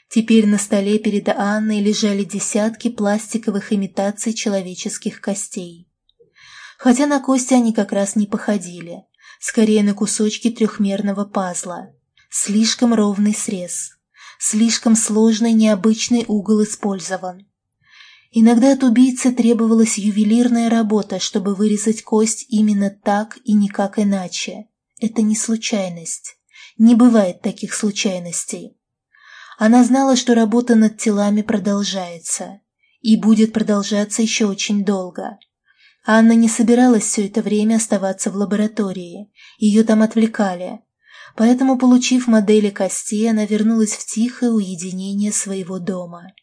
Теперь на столе перед Анной лежали десятки пластиковых имитаций человеческих костей хотя на кости они как раз не походили, скорее на кусочки трехмерного пазла. Слишком ровный срез, слишком сложный необычный угол использован. Иногда от убийцы требовалась ювелирная работа, чтобы вырезать кость именно так и никак иначе. Это не случайность. Не бывает таких случайностей. Она знала, что работа над телами продолжается. И будет продолжаться еще очень долго. Анна не собиралась все это время оставаться в лаборатории, ее там отвлекали. Поэтому, получив модели костей, она вернулась в тихое уединение своего дома.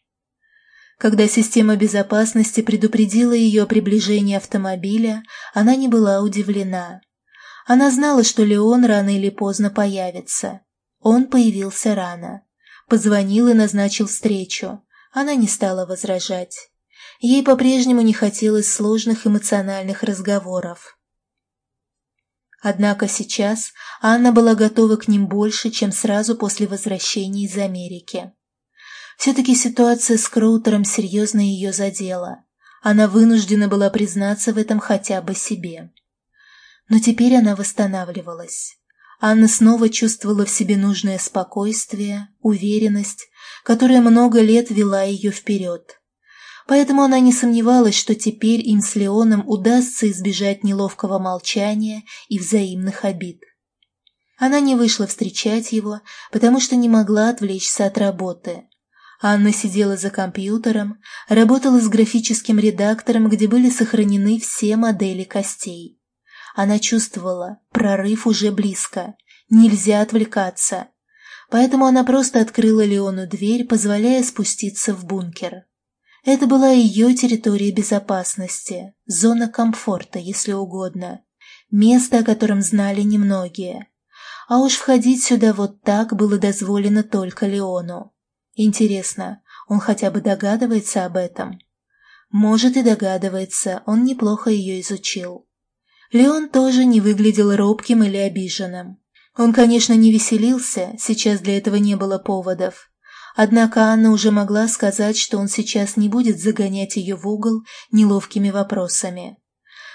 Когда система безопасности предупредила ее о приближении автомобиля, она не была удивлена. Она знала, что Леон рано или поздно появится. Он появился рано. Позвонил и назначил встречу. Она не стала возражать. Ей по-прежнему не хотелось сложных эмоциональных разговоров. Однако сейчас Анна была готова к ним больше, чем сразу после возвращения из Америки. Все-таки ситуация с Кроутером серьезно ее задела. Она вынуждена была признаться в этом хотя бы себе. Но теперь она восстанавливалась. Анна снова чувствовала в себе нужное спокойствие, уверенность, которая много лет вела ее вперед поэтому она не сомневалась, что теперь им с Леоном удастся избежать неловкого молчания и взаимных обид. Она не вышла встречать его, потому что не могла отвлечься от работы. Анна сидела за компьютером, работала с графическим редактором, где были сохранены все модели костей. Она чувствовала, прорыв уже близко, нельзя отвлекаться. Поэтому она просто открыла Леону дверь, позволяя спуститься в бункер. Это была ее территория безопасности, зона комфорта, если угодно, место, о котором знали немногие. А уж входить сюда вот так было дозволено только Леону. Интересно, он хотя бы догадывается об этом? Может и догадывается, он неплохо ее изучил. Леон тоже не выглядел робким или обиженным. Он, конечно, не веселился, сейчас для этого не было поводов, Однако Анна уже могла сказать, что он сейчас не будет загонять ее в угол неловкими вопросами.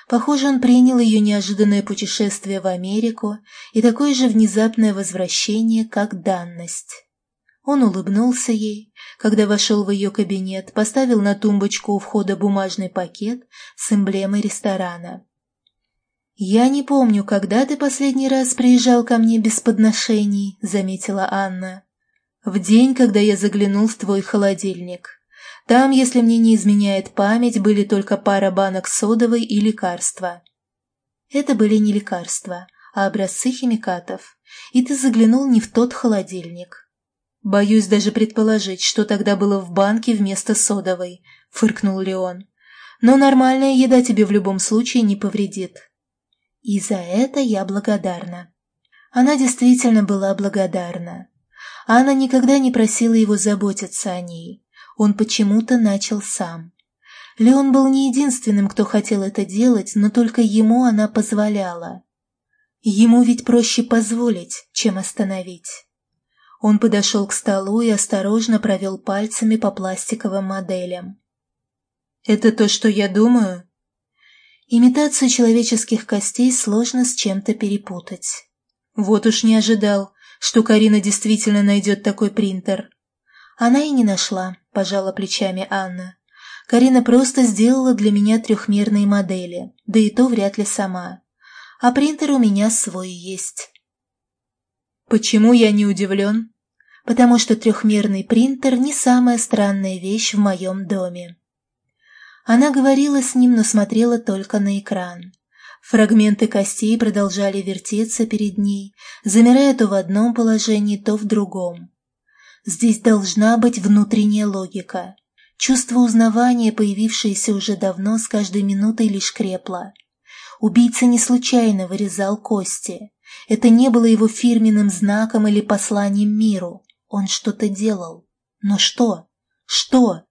Похоже, он принял ее неожиданное путешествие в Америку и такое же внезапное возвращение, как данность. Он улыбнулся ей, когда вошел в ее кабинет, поставил на тумбочку у входа бумажный пакет с эмблемой ресторана. «Я не помню, когда ты последний раз приезжал ко мне без подношений», — заметила Анна. В день, когда я заглянул в твой холодильник. Там, если мне не изменяет память, были только пара банок содовой и лекарства. Это были не лекарства, а образцы химикатов, и ты заглянул не в тот холодильник. Боюсь даже предположить, что тогда было в банке вместо содовой, фыркнул Леон. Но нормальная еда тебе в любом случае не повредит. И за это я благодарна. Она действительно была благодарна. Анна никогда не просила его заботиться о ней. Он почему-то начал сам. Леон был не единственным, кто хотел это делать, но только ему она позволяла. Ему ведь проще позволить, чем остановить. Он подошел к столу и осторожно провел пальцами по пластиковым моделям. «Это то, что я думаю?» Имитацию человеческих костей сложно с чем-то перепутать. Вот уж не ожидал, что Карина действительно найдет такой принтер. Она и не нашла, пожала плечами Анна. Карина просто сделала для меня трехмерные модели, да и то вряд ли сама. А принтер у меня свой есть. Почему я не удивлен? Потому что трехмерный принтер не самая странная вещь в моем доме. Она говорила с ним, но смотрела только на экран. Фрагменты костей продолжали вертеться перед ней, замирая то в одном положении, то в другом. Здесь должна быть внутренняя логика. Чувство узнавания, появившееся уже давно, с каждой минутой лишь крепло. Убийца не случайно вырезал кости. Это не было его фирменным знаком или посланием миру. Он что-то делал. Но что? Что?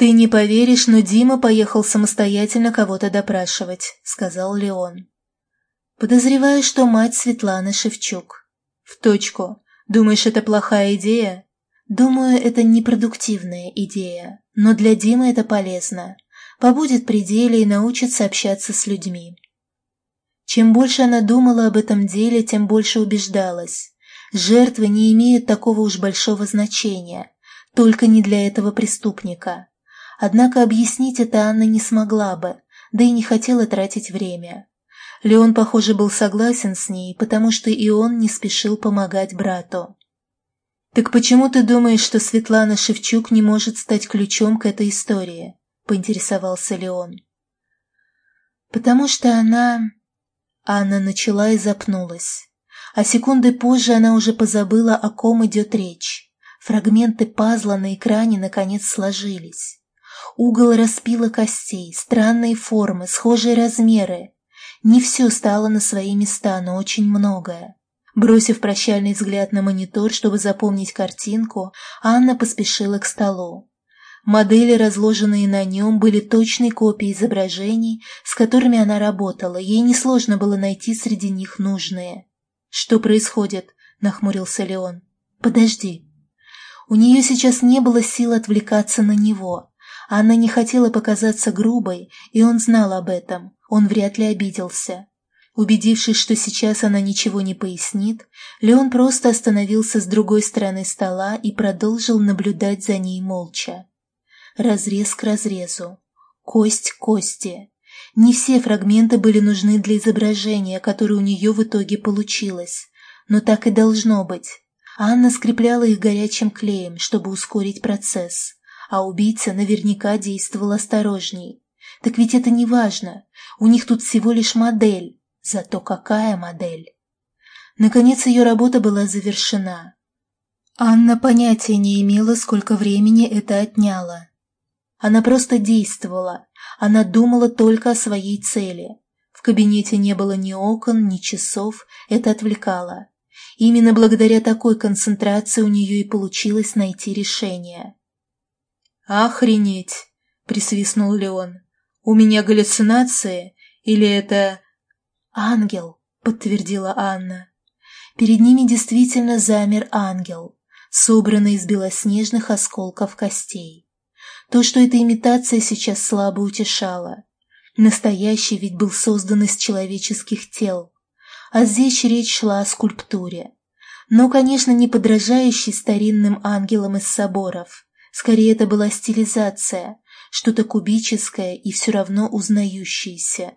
«Ты не поверишь, но Дима поехал самостоятельно кого-то допрашивать», — сказал Леон. «Подозреваю, что мать Светланы Шевчук». «В точку. Думаешь, это плохая идея?» «Думаю, это непродуктивная идея, но для Димы это полезно. Побудет при деле и научится общаться с людьми». Чем больше она думала об этом деле, тем больше убеждалась. Жертвы не имеют такого уж большого значения, только не для этого преступника. Однако объяснить это Анна не смогла бы, да и не хотела тратить время. Леон, похоже, был согласен с ней, потому что и он не спешил помогать брату. «Так почему ты думаешь, что Светлана Шевчук не может стать ключом к этой истории?» – поинтересовался Леон. «Потому что она...» Анна начала и запнулась. А секунды позже она уже позабыла, о ком идет речь. Фрагменты пазла на экране наконец сложились. Угол распила костей, странные формы, схожие размеры. Не все стало на свои места, но очень многое. Бросив прощальный взгляд на монитор, чтобы запомнить картинку, Анна поспешила к столу. Модели, разложенные на нем, были точной копией изображений, с которыми она работала, ей несложно было найти среди них нужные. «Что происходит?» – нахмурился Леон. «Подожди». У нее сейчас не было сил отвлекаться на него. Анна не хотела показаться грубой, и он знал об этом. Он вряд ли обиделся. Убедившись, что сейчас она ничего не пояснит, Леон просто остановился с другой стороны стола и продолжил наблюдать за ней молча. Разрез к разрезу. Кость к кости. Не все фрагменты были нужны для изображения, которое у нее в итоге получилось. Но так и должно быть. Анна скрепляла их горячим клеем, чтобы ускорить процесс а убийца наверняка действовал осторожней. Так ведь это не важно, у них тут всего лишь модель, зато какая модель. Наконец ее работа была завершена. Анна понятия не имела, сколько времени это отняло. Она просто действовала, она думала только о своей цели. В кабинете не было ни окон, ни часов, это отвлекало. Именно благодаря такой концентрации у нее и получилось найти решение. «Охренеть!» — присвистнул Леон. «У меня галлюцинации? Или это...» «Ангел!» — подтвердила Анна. Перед ними действительно замер ангел, собранный из белоснежных осколков костей. То, что эта имитация сейчас слабо утешала. Настоящий ведь был создан из человеческих тел. А здесь речь шла о скульптуре. Но, конечно, не подражающей старинным ангелам из соборов, Скорее, это была стилизация, что-то кубическое и все равно узнающееся.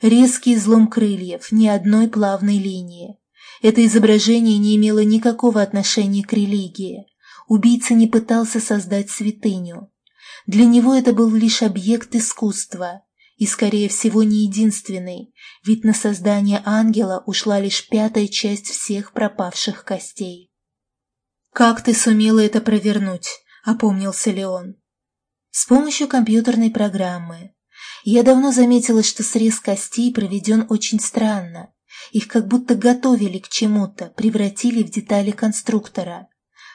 Резкий излом крыльев, ни одной плавной линии. Это изображение не имело никакого отношения к религии. Убийца не пытался создать святыню. Для него это был лишь объект искусства, И, скорее всего, не единственный, ведь на создание ангела ушла лишь пятая часть всех пропавших костей. «Как ты сумела это провернуть?» — опомнился Леон. «С помощью компьютерной программы. Я давно заметила, что срез костей проведен очень странно. Их как будто готовили к чему-то, превратили в детали конструктора.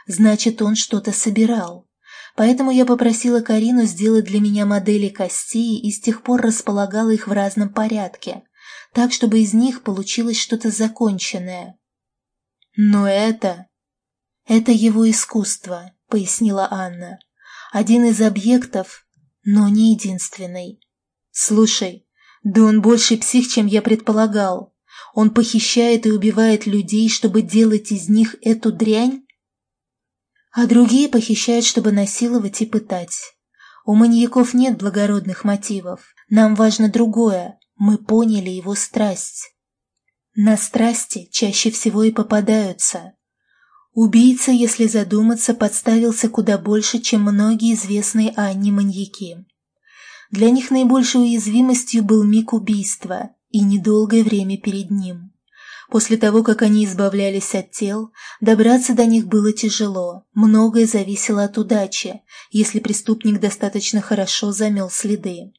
Значит, он что-то собирал. Поэтому я попросила Карину сделать для меня модели костей и с тех пор располагала их в разном порядке, так, чтобы из них получилось что-то законченное. Но это... Это его искусство, пояснила Анна. Один из объектов, но не единственный. Слушай, да он больше псих, чем я предполагал. Он похищает и убивает людей, чтобы делать из них эту дрянь? А другие похищают, чтобы насиловать и пытать. У маньяков нет благородных мотивов. Нам важно другое. Мы поняли его страсть. На страсти чаще всего и попадаются. Убийца, если задуматься, подставился куда больше, чем многие известные Анне маньяки. Для них наибольшей уязвимостью был миг убийства и недолгое время перед ним. После того, как они избавлялись от тел, добраться до них было тяжело, многое зависело от удачи, если преступник достаточно хорошо замел следы.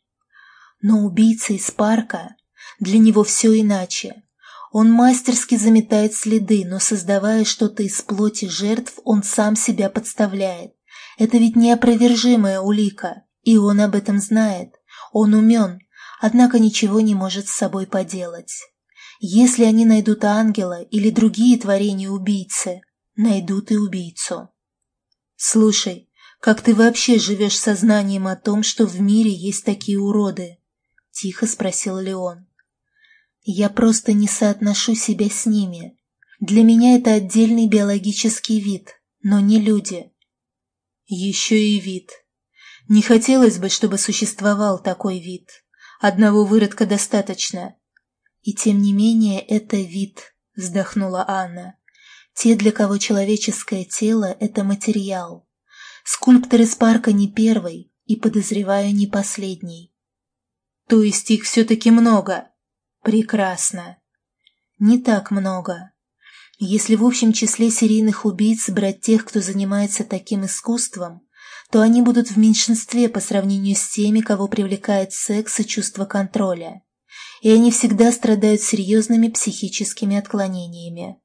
Но убийца из парка, для него все иначе. Он мастерски заметает следы, но создавая что-то из плоти жертв, он сам себя подставляет. Это ведь неопровержимая улика, и он об этом знает. Он умен, однако ничего не может с собой поделать. Если они найдут ангела или другие творения убийцы, найдут и убийцу. Слушай, как ты вообще живешь сознанием о том, что в мире есть такие уроды? Тихо спросил Леон. Я просто не соотношу себя с ними. Для меня это отдельный биологический вид, но не люди. Еще и вид. Не хотелось бы, чтобы существовал такой вид. Одного выродка достаточно. «И тем не менее это вид», — вздохнула Анна. «Те, для кого человеческое тело — это материал. Скульптор из парка не первый и, подозреваю, не последний». «То есть их все-таки много?» «Прекрасно. Не так много. Если в общем числе серийных убийц брать тех, кто занимается таким искусством, то они будут в меньшинстве по сравнению с теми, кого привлекает секс и чувство контроля и они всегда страдают серьезными психическими отклонениями.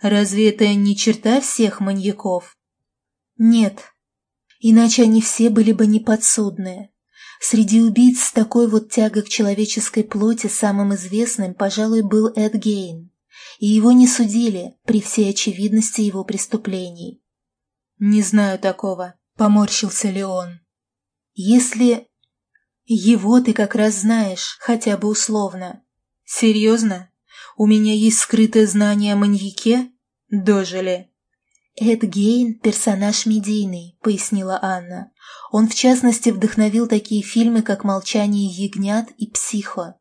Разве это не черта всех маньяков? Нет. Иначе они все были бы неподсудные. Среди убийц с такой вот тягой к человеческой плоти самым известным, пожалуй, был Эд Гейн, и его не судили при всей очевидности его преступлений. «Не знаю такого», — поморщился Леон. «Если его ты как раз знаешь, хотя бы условно. Серьезно? У меня есть скрытое знание о маньяке? Дожили. Эд Гейн – персонаж медийный, пояснила Анна. Он, в частности, вдохновил такие фильмы, как «Молчание ягнят» и «Психо».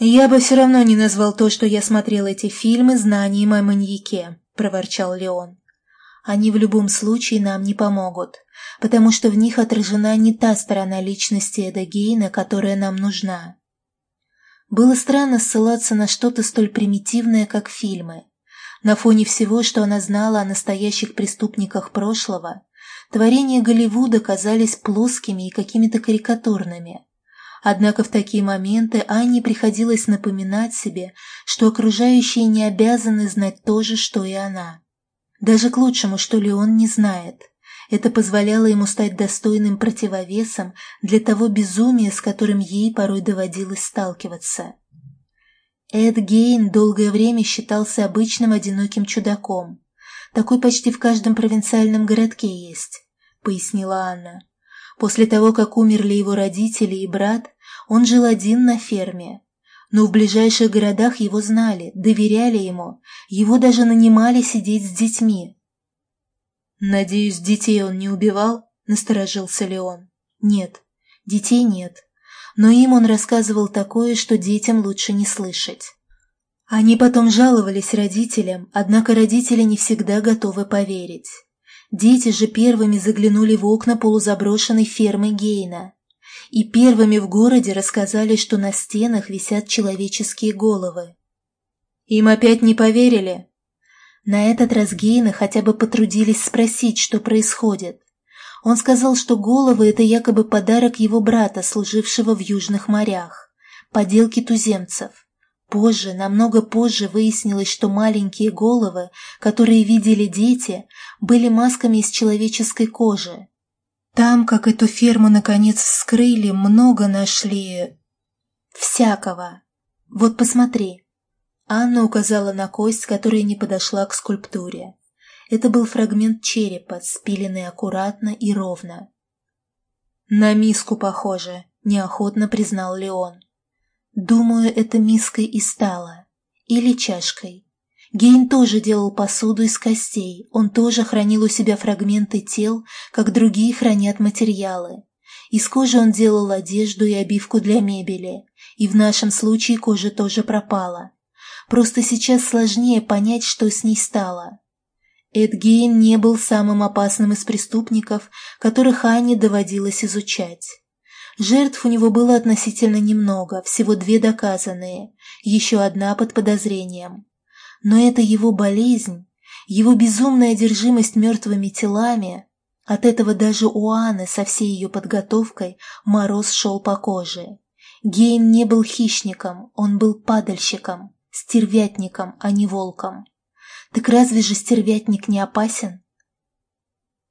«Я бы все равно не назвал то, что я смотрел эти фильмы, знанием о маньяке», – проворчал Леон. «Они в любом случае нам не помогут потому что в них отражена не та сторона личности Эда Гейна, которая нам нужна. Было странно ссылаться на что-то столь примитивное, как фильмы. На фоне всего, что она знала о настоящих преступниках прошлого, творения Голливуда казались плоскими и какими-то карикатурными. Однако в такие моменты Анне приходилось напоминать себе, что окружающие не обязаны знать то же, что и она. Даже к лучшему, что ли, он не знает. Это позволяло ему стать достойным противовесом для того безумия, с которым ей порой доводилось сталкиваться. Эд Гейн долгое время считался обычным одиноким чудаком. Такой почти в каждом провинциальном городке есть, пояснила Анна. После того, как умерли его родители и брат, он жил один на ферме. Но в ближайших городах его знали, доверяли ему, его даже нанимали сидеть с детьми, «Надеюсь, детей он не убивал?» – насторожился Леон. «Нет, детей нет. Но им он рассказывал такое, что детям лучше не слышать». Они потом жаловались родителям, однако родители не всегда готовы поверить. Дети же первыми заглянули в окна полузаброшенной фермы Гейна. И первыми в городе рассказали, что на стенах висят человеческие головы. Им опять не поверили? На этот раз Гейны хотя бы потрудились спросить, что происходит. Он сказал, что головы – это якобы подарок его брата, служившего в южных морях, поделки туземцев. Позже, намного позже выяснилось, что маленькие головы, которые видели дети, были масками из человеческой кожи. Там, как эту ферму наконец вскрыли, много нашли... Всякого. Вот посмотри. Анна указала на кость, которая не подошла к скульптуре. Это был фрагмент черепа, спиленный аккуратно и ровно. «На миску похоже», — неохотно признал Леон. Думаю, это миской и стало. Или чашкой. Гейн тоже делал посуду из костей, он тоже хранил у себя фрагменты тел, как другие хранят материалы. Из кожи он делал одежду и обивку для мебели, и в нашем случае кожа тоже пропала. Просто сейчас сложнее понять, что с ней стало. Эд Гейн не был самым опасным из преступников, которых Анне доводилось изучать. Жертв у него было относительно немного, всего две доказанные, еще одна под подозрением. Но это его болезнь, его безумная одержимость мертвыми телами, от этого даже у Анны со всей ее подготовкой мороз шел по коже. Гейн не был хищником, он был падальщиком, стервятником, а не волком. Так разве же стервятник не опасен?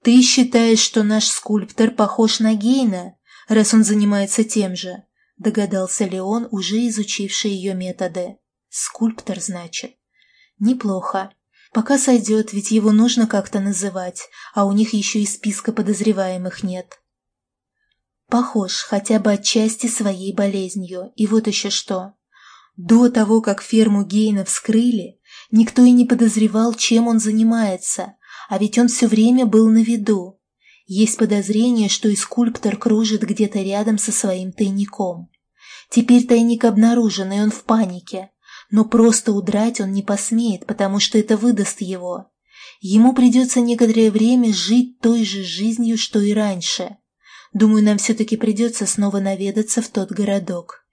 «Ты считаешь, что наш скульптор похож на Гейна?» раз он занимается тем же, догадался Леон, уже изучивший ее методы. Скульптор, значит. Неплохо. Пока сойдет, ведь его нужно как-то называть, а у них еще и списка подозреваемых нет. Похож хотя бы отчасти своей болезнью. И вот еще что. До того, как ферму Гейна вскрыли, никто и не подозревал, чем он занимается, а ведь он все время был на виду. Есть подозрение, что и скульптор кружит где-то рядом со своим тайником. Теперь тайник обнаружен, и он в панике. Но просто удрать он не посмеет, потому что это выдаст его. Ему придется некоторое время жить той же жизнью, что и раньше. Думаю, нам все-таки придется снова наведаться в тот городок.